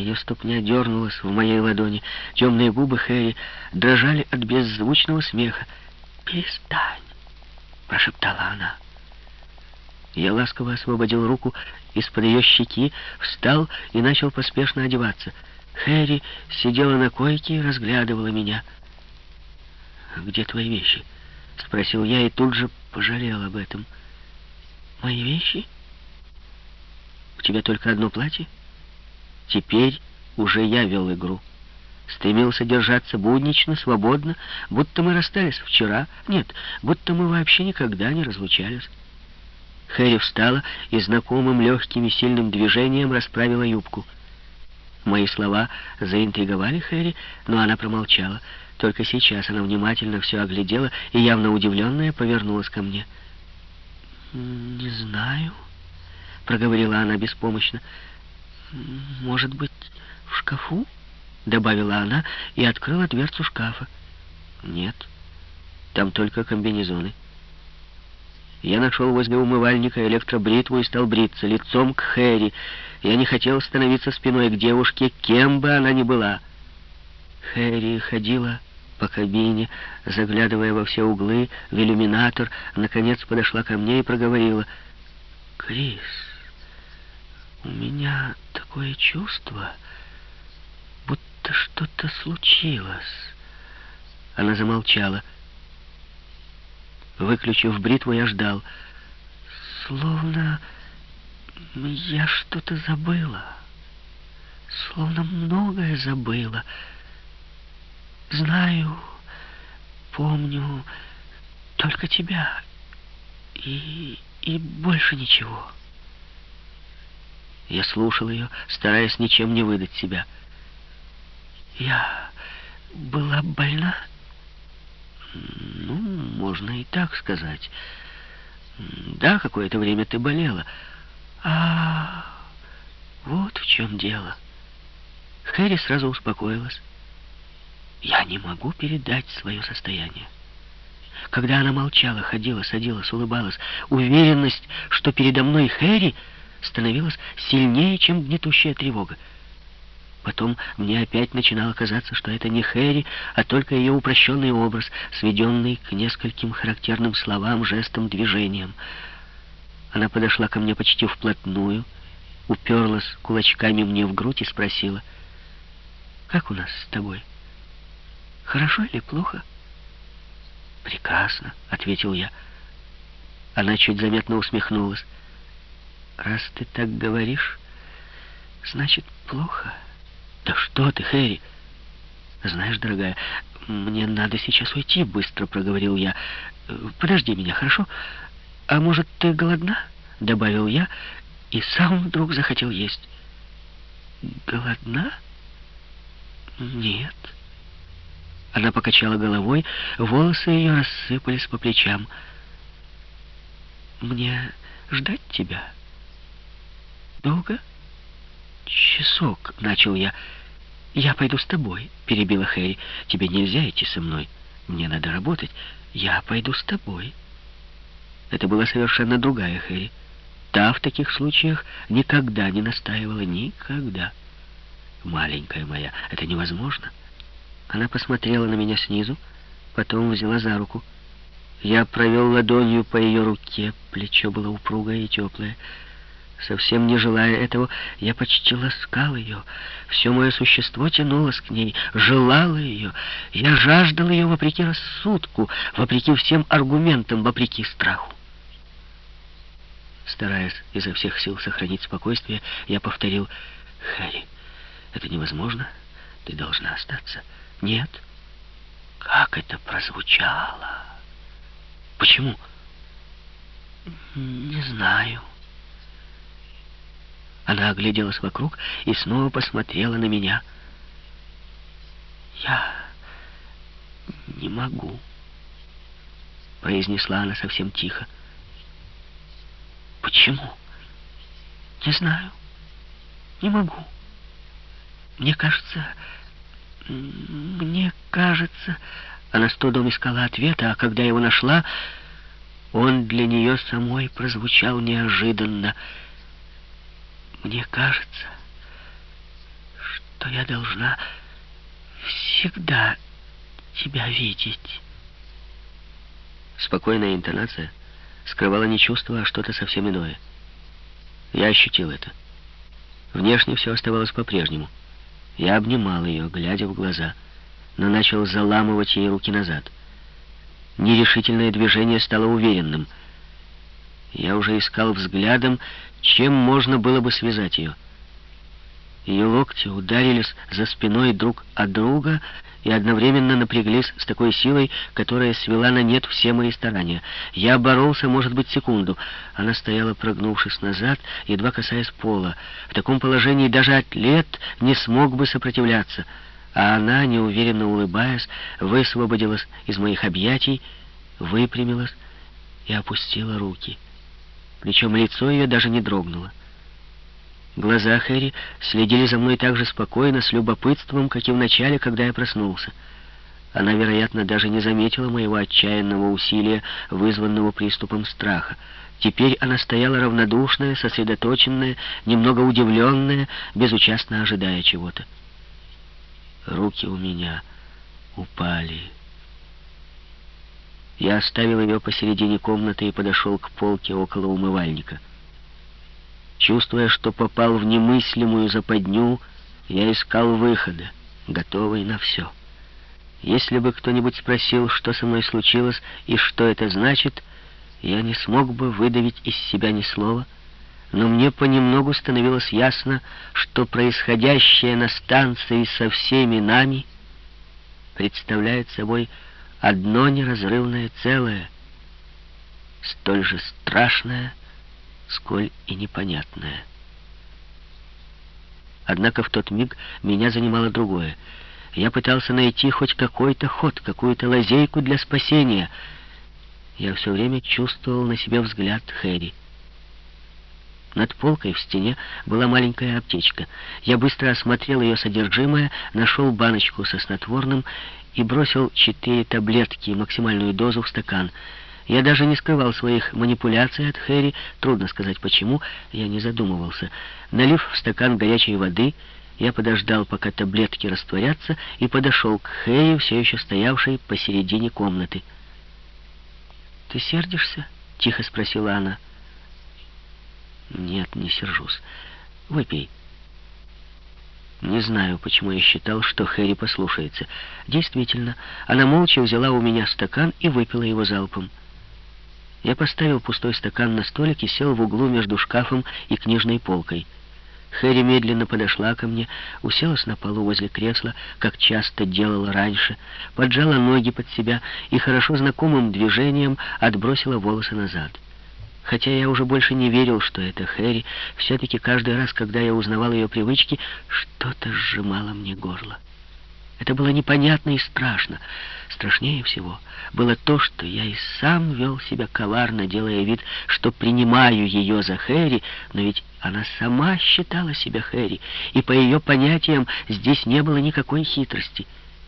Ее ступня дернулась в моей ладони. Темные губы Хэри дрожали от беззвучного смеха. «Перестань!» — прошептала она. Я ласково освободил руку из-под ее щеки, встал и начал поспешно одеваться. Хэри сидела на койке и разглядывала меня. «Где твои вещи?» — спросил я и тут же пожалел об этом. «Мои вещи? У тебя только одно платье?» Теперь уже я вел игру. Стремился держаться буднично, свободно, будто мы расстались вчера. Нет, будто мы вообще никогда не разлучались. Хэри встала и знакомым легким и сильным движением расправила юбку. Мои слова заинтриговали Хэри, но она промолчала. Только сейчас она внимательно все оглядела и, явно удивленная, повернулась ко мне. «Не знаю», — проговорила она беспомощно. «Может быть, в шкафу?» — добавила она и открыла дверцу шкафа. «Нет, там только комбинезоны». Я нашел возле умывальника электробритву и стал бриться лицом к Хэри. Я не хотел становиться спиной к девушке, кем бы она ни была. Хэри ходила по кабине, заглядывая во все углы, в иллюминатор, наконец подошла ко мне и проговорила. «Крис, у меня такое чувство, будто что-то случилось». Она замолчала. Выключив бритву, я ждал. Словно я что-то забыла. Словно многое забыла. Знаю, помню только тебя и, и больше ничего. Я слушал ее, стараясь ничем не выдать себя. Я была больна? Ну, можно и так сказать. Да, какое-то время ты болела. А, вот в чем дело. Хэри сразу успокоилась. Я не могу передать свое состояние. Когда она молчала, ходила, садилась, улыбалась, уверенность, что передо мной Хэри, становилась сильнее, чем гнетущая тревога. Потом мне опять начинало казаться, что это не Хэри, а только ее упрощенный образ, сведенный к нескольким характерным словам, жестам, движениям. Она подошла ко мне почти вплотную, уперлась кулачками мне в грудь и спросила, «Как у нас с тобой? Хорошо или плохо?» «Прекрасно», — ответил я. Она чуть заметно усмехнулась. «Раз ты так говоришь, значит, плохо». «Да что ты, Хэри!» «Знаешь, дорогая, мне надо сейчас уйти», — быстро проговорил я. «Подожди меня, хорошо? А может, ты голодна?» — добавил я, и сам вдруг захотел есть. «Голодна? Нет». Она покачала головой, волосы ее рассыпались по плечам. «Мне ждать тебя? Долго?» «Часок», — начал я. «Я пойду с тобой», — перебила Хэри. «Тебе нельзя идти со мной. Мне надо работать. Я пойду с тобой». Это была совершенно другая Хэри. Та в таких случаях никогда не настаивала. Никогда. «Маленькая моя, это невозможно». Она посмотрела на меня снизу, потом взяла за руку. Я провел ладонью по ее руке, плечо было упругое и теплое. Совсем не желая этого, я почти ласкал ее. Все мое существо тянулось к ней, желало ее. Я жаждал ее вопреки рассудку, вопреки всем аргументам, вопреки страху. Стараясь изо всех сил сохранить спокойствие, я повторил, «Хэри, это невозможно, ты должна остаться». «Нет». Как это прозвучало? Почему? Не знаю. Она огляделась вокруг и снова посмотрела на меня. «Я не могу», — произнесла она совсем тихо. «Почему?» «Не знаю. Не могу. Мне кажется... Мне кажется...» Она с трудом искала ответа, а когда его нашла, он для нее самой прозвучал неожиданно — мне кажется, я должна всегда тебя видеть. Спокойная интонация скрывала не чувство, а что-то совсем иное. Я ощутил это. Внешне все оставалось по-прежнему. Я обнимал ее, глядя в глаза, но начал заламывать ей руки назад. Нерешительное движение стало уверенным. Я уже искал взглядом, чем можно было бы связать ее. Ее локти ударились за спиной друг от друга и одновременно напряглись с такой силой, которая свела на нет все мои старания. Я боролся, может быть, секунду. Она стояла, прогнувшись назад, едва касаясь пола. В таком положении даже атлет не смог бы сопротивляться. А она, неуверенно улыбаясь, высвободилась из моих объятий, выпрямилась и опустила руки. Причем лицо ее даже не дрогнуло. Глаза Хэри следили за мной так же спокойно, с любопытством, как и в начале, когда я проснулся. Она, вероятно, даже не заметила моего отчаянного усилия, вызванного приступом страха. Теперь она стояла равнодушная, сосредоточенная, немного удивленная, безучастно ожидая чего-то. Руки у меня упали. Я оставил ее посередине комнаты и подошел к полке около умывальника. Чувствуя, что попал в немыслимую западню, я искал выхода, готовый на все. Если бы кто-нибудь спросил, что со мной случилось и что это значит, я не смог бы выдавить из себя ни слова, но мне понемногу становилось ясно, что происходящее на станции со всеми нами представляет собой одно неразрывное целое, столь же страшное, сколь и непонятное. Однако в тот миг меня занимало другое. Я пытался найти хоть какой-то ход, какую-то лазейку для спасения. Я все время чувствовал на себе взгляд Хэри. Над полкой в стене была маленькая аптечка. Я быстро осмотрел ее содержимое, нашел баночку со снотворным и бросил четыре таблетки, максимальную дозу в стакан — я даже не скрывал своих манипуляций от Хэри, трудно сказать почему, я не задумывался. Налив в стакан горячей воды, я подождал, пока таблетки растворятся, и подошел к Хэри, все еще стоявшей посередине комнаты. «Ты сердишься?» — тихо спросила она. «Нет, не сержусь. Выпей». Не знаю, почему я считал, что Хэри послушается. Действительно, она молча взяла у меня стакан и выпила его залпом. Я поставил пустой стакан на столик и сел в углу между шкафом и книжной полкой. Хэри медленно подошла ко мне, уселась на полу возле кресла, как часто делала раньше, поджала ноги под себя и хорошо знакомым движением отбросила волосы назад. Хотя я уже больше не верил, что это Хэри, все-таки каждый раз, когда я узнавал ее привычки, что-то сжимало мне горло. Это было непонятно и страшно. Страшнее всего было то, что я и сам вел себя коварно, делая вид, что принимаю ее за Хэри, но ведь она сама считала себя Хэри, и по ее понятиям здесь не было никакой хитрости —